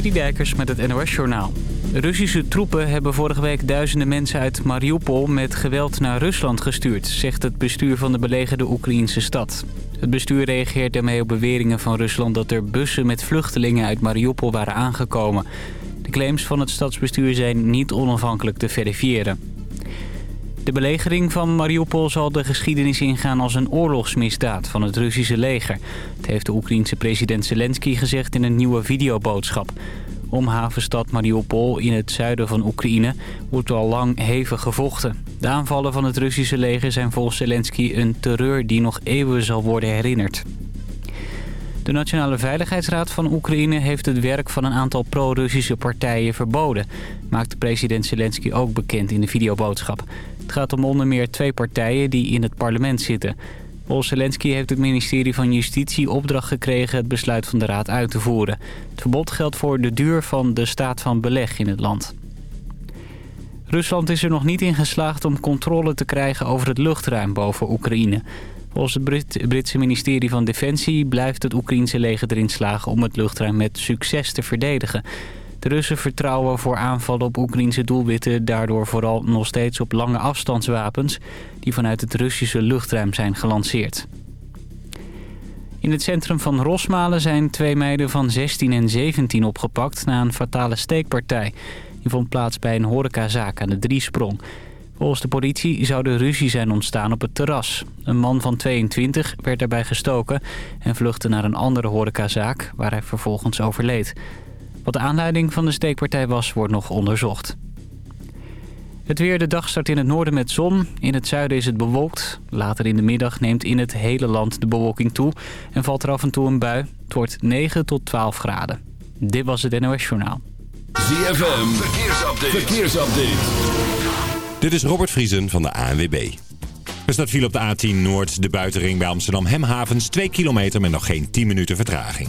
Dijkers met het NOS Journaal. Russische troepen hebben vorige week duizenden mensen uit Mariupol met geweld naar Rusland gestuurd, zegt het bestuur van de belegerde Oekraïnse stad. Het bestuur reageert daarmee op beweringen van Rusland dat er bussen met vluchtelingen uit Mariupol waren aangekomen. De claims van het stadsbestuur zijn niet onafhankelijk te verifiëren. De belegering van Mariupol zal de geschiedenis ingaan als een oorlogsmisdaad van het Russische leger. Dat heeft de Oekraïense president Zelensky gezegd in een nieuwe videoboodschap. Om havenstad Mariupol in het zuiden van Oekraïne wordt al lang hevig gevochten. De aanvallen van het Russische leger zijn volgens Zelensky een terreur die nog eeuwen zal worden herinnerd. De Nationale Veiligheidsraad van Oekraïne heeft het werk van een aantal pro-Russische partijen verboden. Maakte president Zelensky ook bekend in de videoboodschap. Het gaat om onder meer twee partijen die in het parlement zitten. Zelensky heeft het ministerie van Justitie opdracht gekregen het besluit van de raad uit te voeren. Het verbod geldt voor de duur van de staat van beleg in het land. Rusland is er nog niet in geslaagd om controle te krijgen over het luchtruim boven Oekraïne. Volgens het Britse ministerie van Defensie blijft het Oekraïense leger erin slagen om het luchtruim met succes te verdedigen. De Russen vertrouwen voor aanvallen op Oekraïnse doelwitten daardoor vooral nog steeds op lange afstandswapens die vanuit het Russische luchtruim zijn gelanceerd. In het centrum van Rosmalen zijn twee meiden van 16 en 17 opgepakt na een fatale steekpartij. Die vond plaats bij een horecazaak aan de Driesprong. Volgens de politie zou de ruzie zijn ontstaan op het terras. Een man van 22 werd daarbij gestoken en vluchtte naar een andere horecazaak waar hij vervolgens overleed. Wat de aanleiding van de steekpartij was, wordt nog onderzocht. Het weer, de dag start in het noorden met zon. In het zuiden is het bewolkt. Later in de middag neemt in het hele land de bewolking toe... en valt er af en toe een bui. Het wordt 9 tot 12 graden. Dit was het NOS Journaal. ZFM, verkeersupdate. verkeersupdate. Dit is Robert Vriesen van de ANWB. Er staat viel op de A10 Noord, de buitenring bij Amsterdam Hemhavens... 2 kilometer met nog geen 10 minuten vertraging.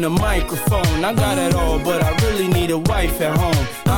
The microphone. I got it all, but I really need a wife at home.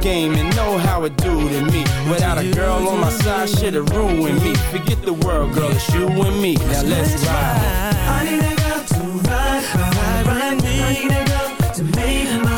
game and know how it do to me. Without a girl on my side, shit'll ruin me. Forget the world, girl, it's you and me. Now let's ride. I need a girl to ride, ride, ride, me. I need a girl to make my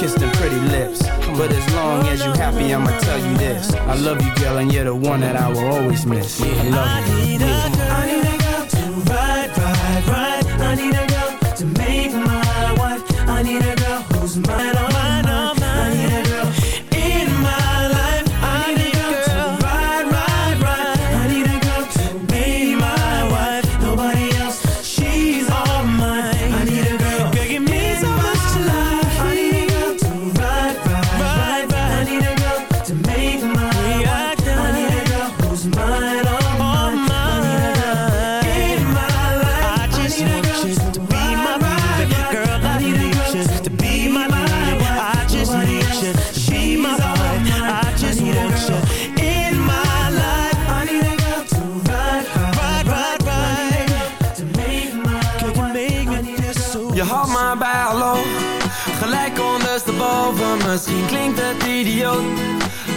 kiss them pretty lips. But as long as you happy, I'ma tell you this: I love you, girl, and you're the one that I will always miss. I love you. I need a girl, I need a girl to ride, ride, ride. I need a girl to make my wife. I need a girl who's mine.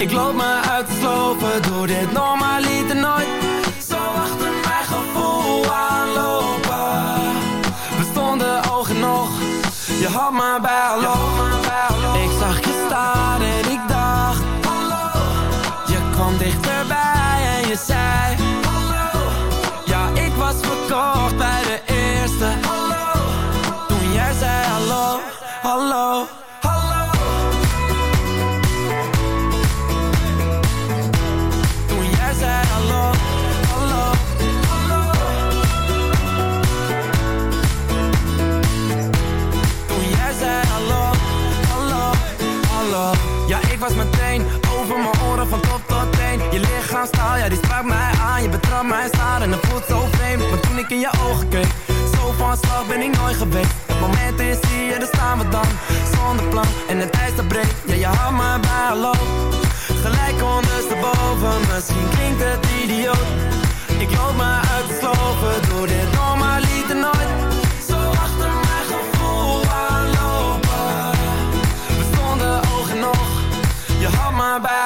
Ik loop me uit te slopen, doe ik in je ogen keek, zo van slag ben ik nooit geweest. Het moment is hier, daar staan we dan. Zonder plan en het ijs dat breekt Ja je had me bij hallo Gelijk ondersteboven, misschien klinkt het idioot. Ik loop me uit de sloven, doe dit normaliter nooit. Zo achter mijn gevoel aanlopen. We stonden ogen nog, je had me bij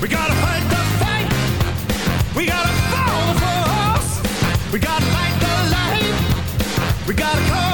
We gotta fight the fight. We gotta fall for us. We gotta fight the light. We gotta come.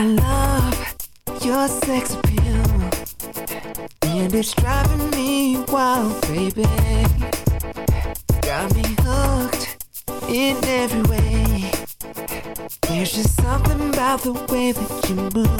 I love your sex appeal. And it's driving me wild, baby. Got me hooked in every way. There's just something about the way that you move.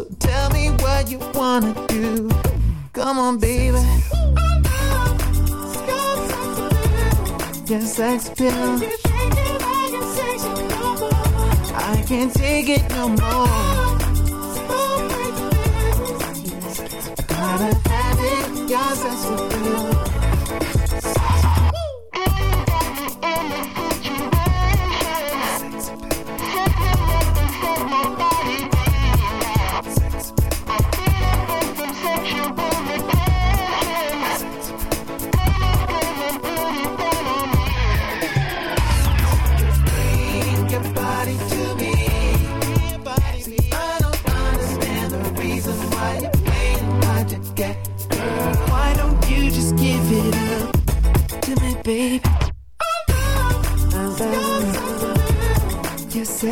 So tell me what you wanna do. Come on, baby. Your sex appeal. I can't take it no more. I gotta have it. Your sex appeal.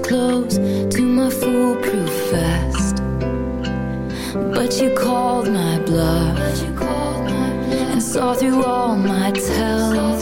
Close to my foolproof vest. But you called my bluff and saw through all my tells.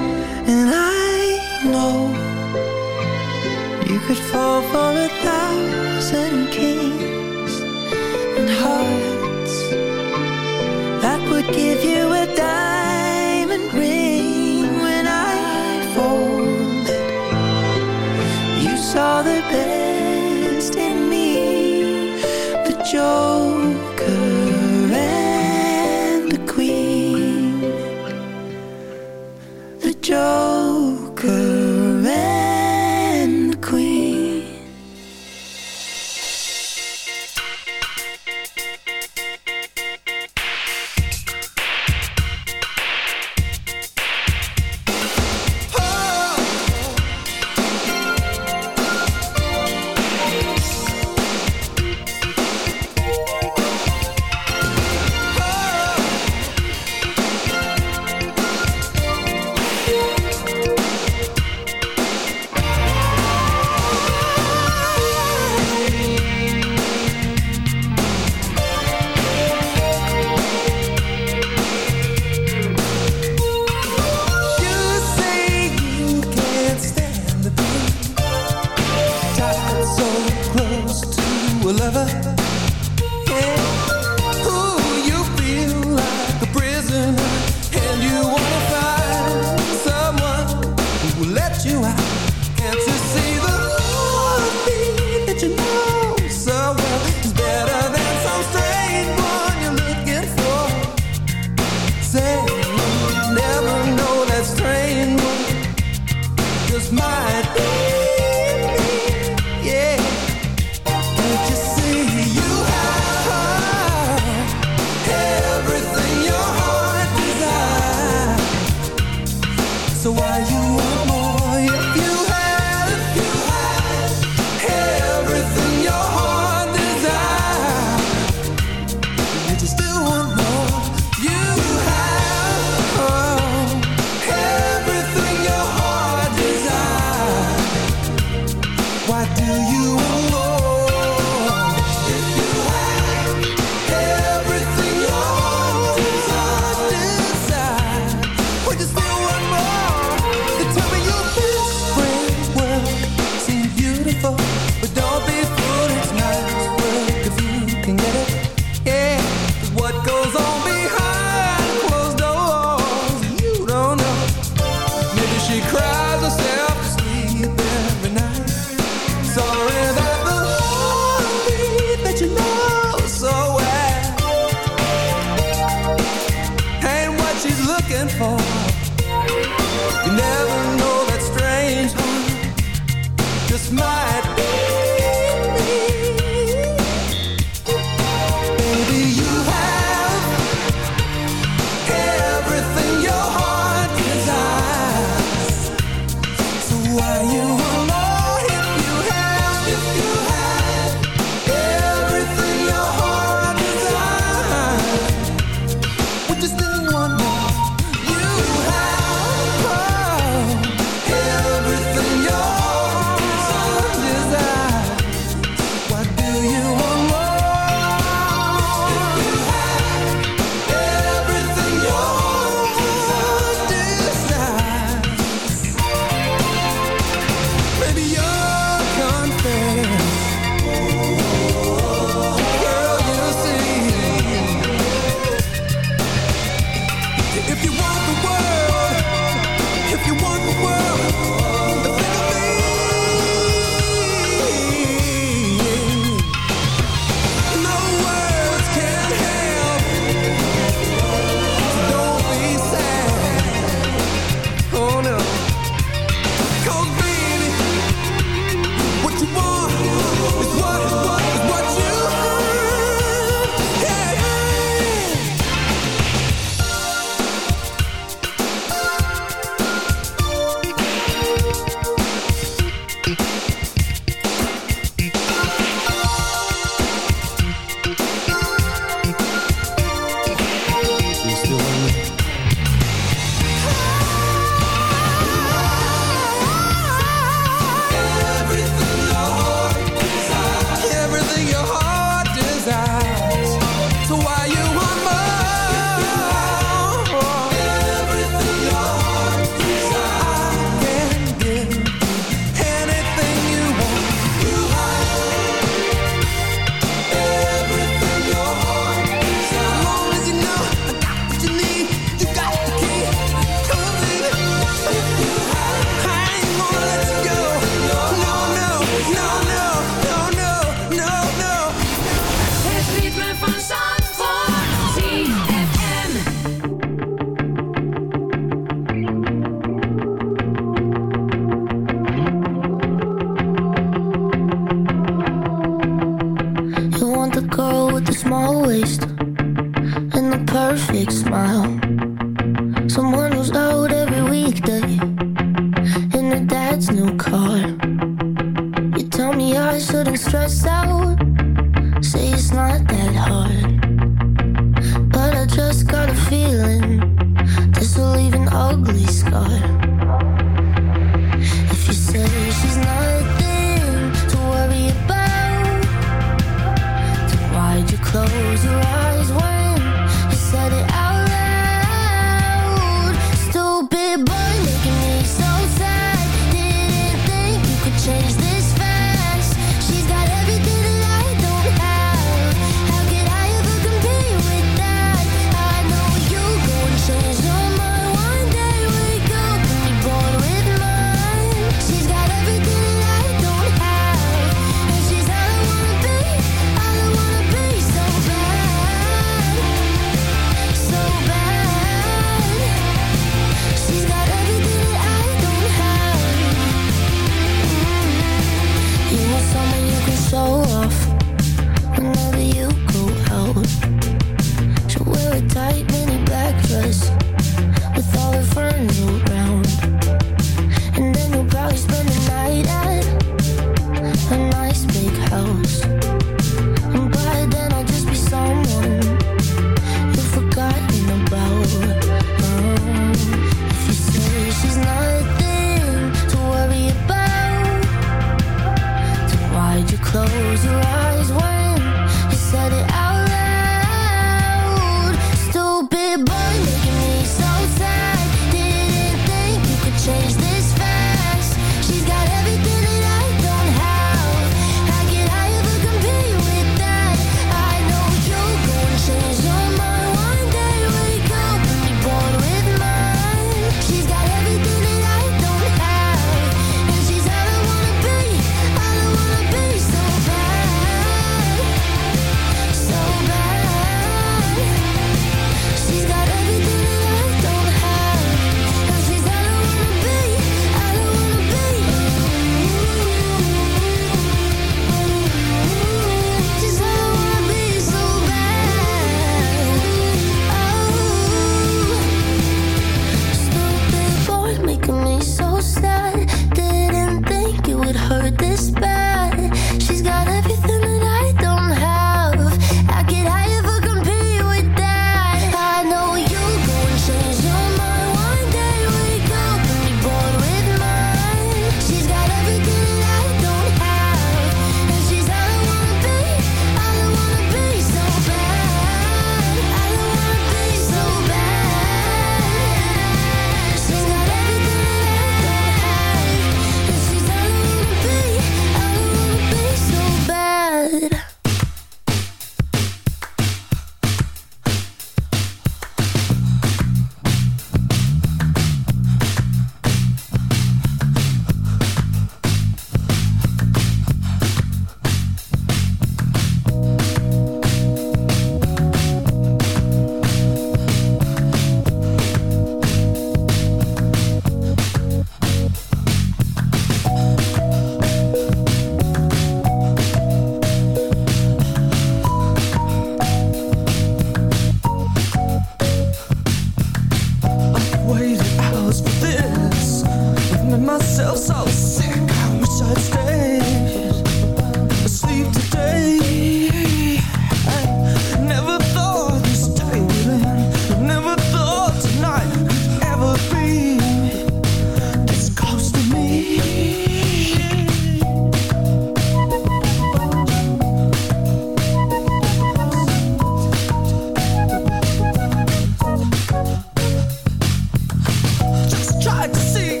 Tried to see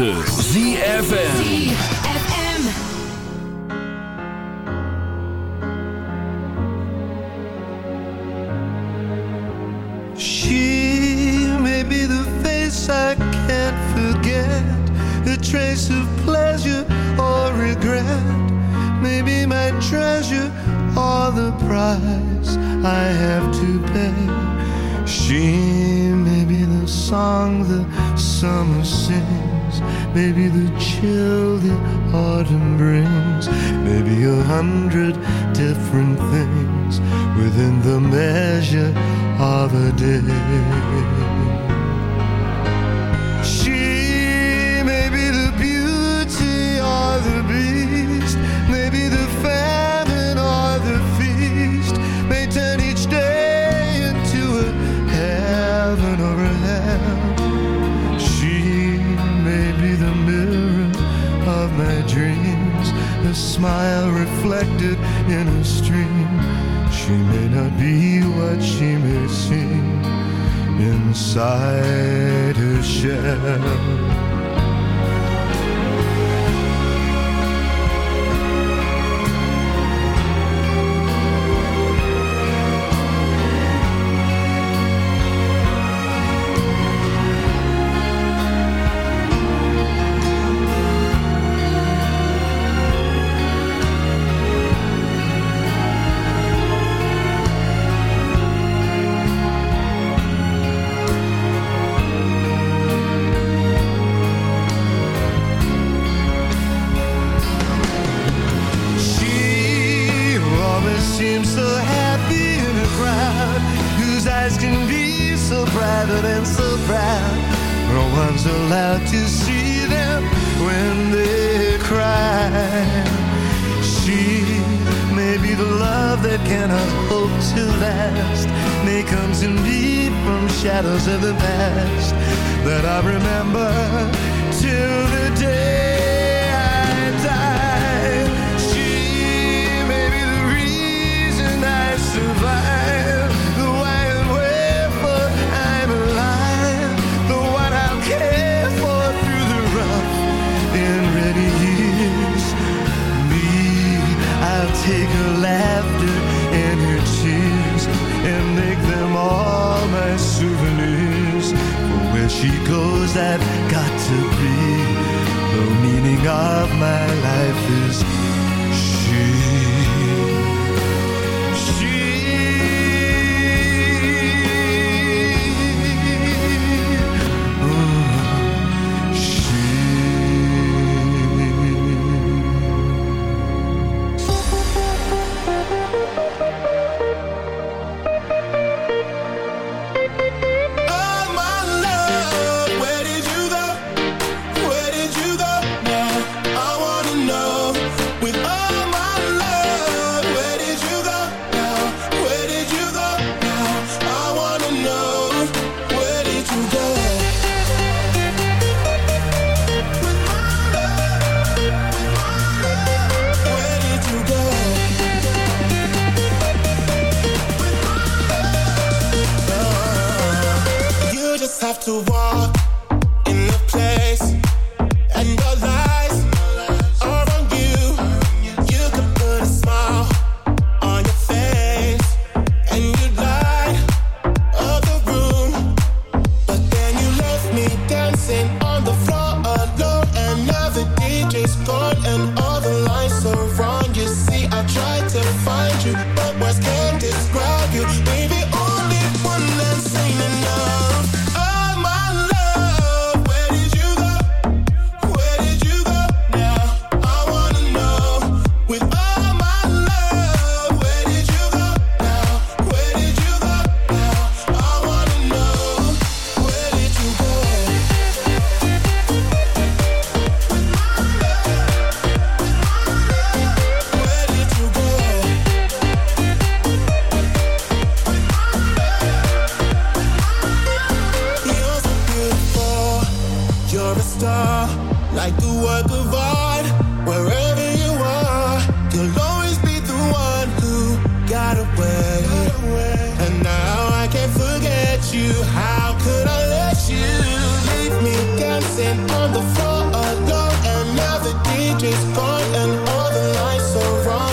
9. Day. Inside her shell.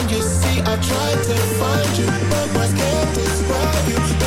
You see, I tried to find you, but I can't describe you.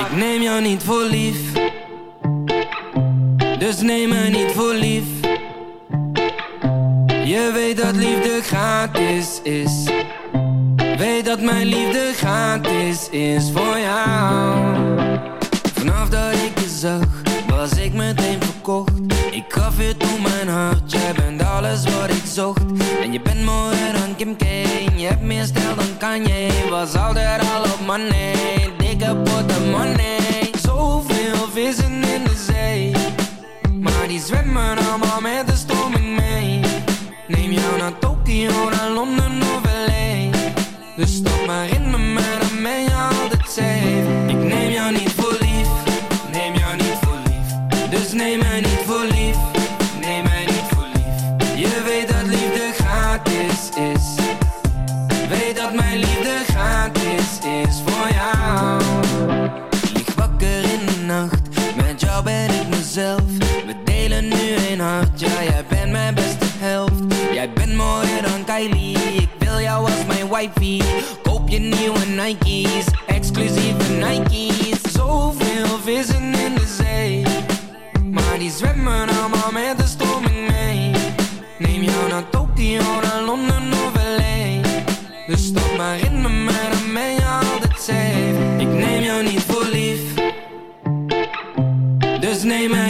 Ik neem jou niet voor lief. Dus neem me niet voor lief. Je weet dat liefde gratis is. Weet dat mijn liefde gratis is voor jou. Vanaf dat ik je zag Was ik meteen verkocht. Ik gaf je toen mijn hart Jij bent alles wat ik zocht. En je bent mooier dan Kim Je hebt meer stijl dan Kanye. Was altijd al op money Zoveel vissen in de zee Maar die zwemmen allemaal met de stroming mee Neem jou naar Tokio, naar Londen Ik wil jou als mijn wifey. Koop je nieuwe Nike's. Exclusieve Nike's. Zoveel vissen in de zee. Maar die zwemmen allemaal met de stroming mee. Neem jou naar Tokio, naar Londen of L.A. Dus stap maar in me, maar dan ben je altijd safe. Ik neem jou niet voor lief. Dus neem mij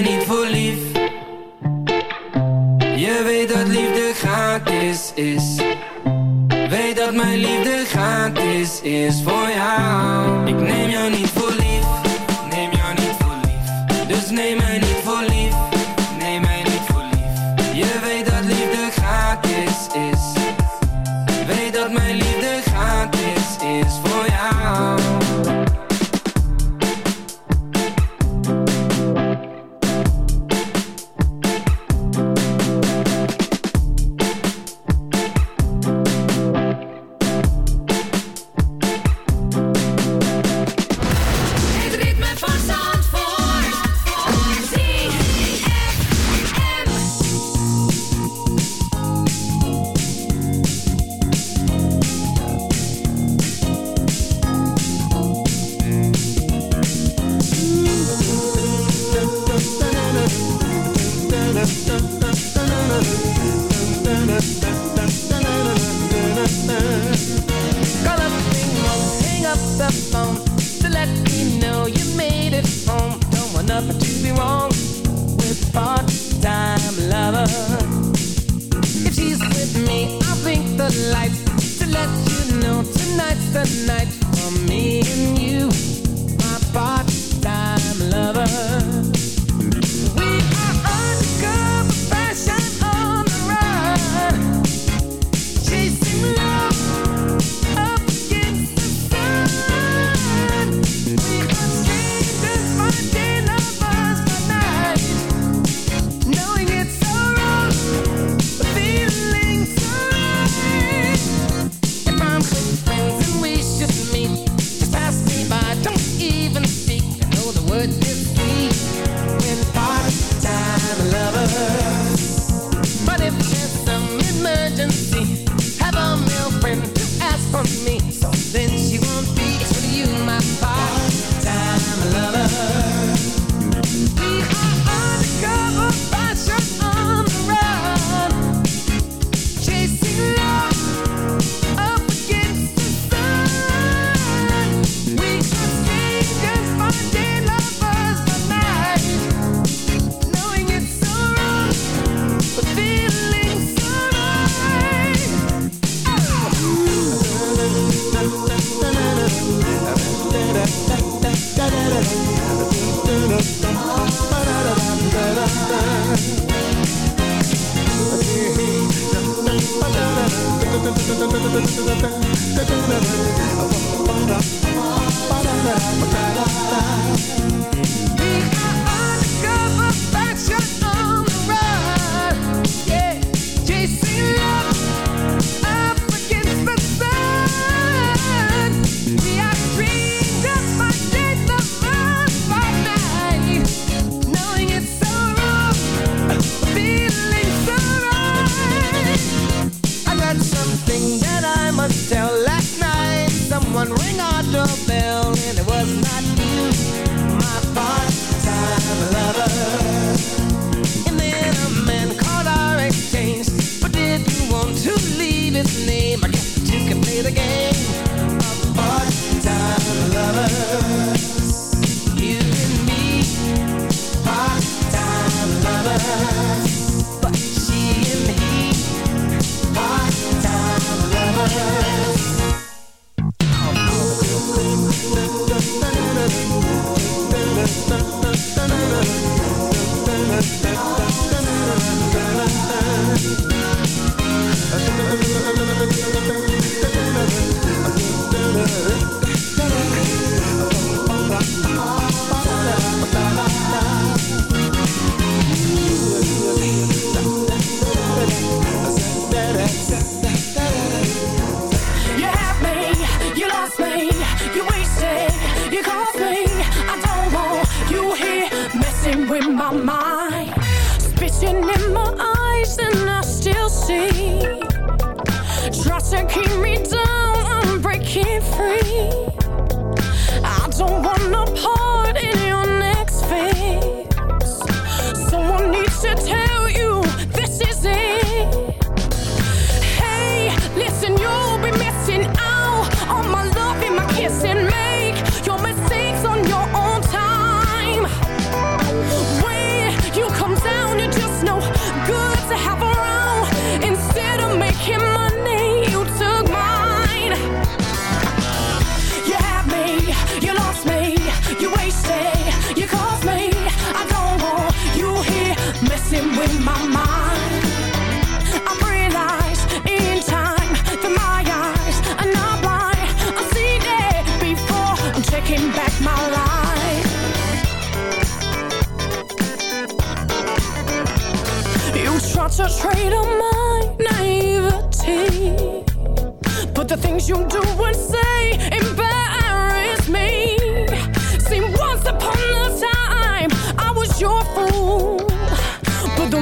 is. Weet dat mijn liefde gratis is voor jou. Ik neem jou niet different. love.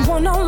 one on want no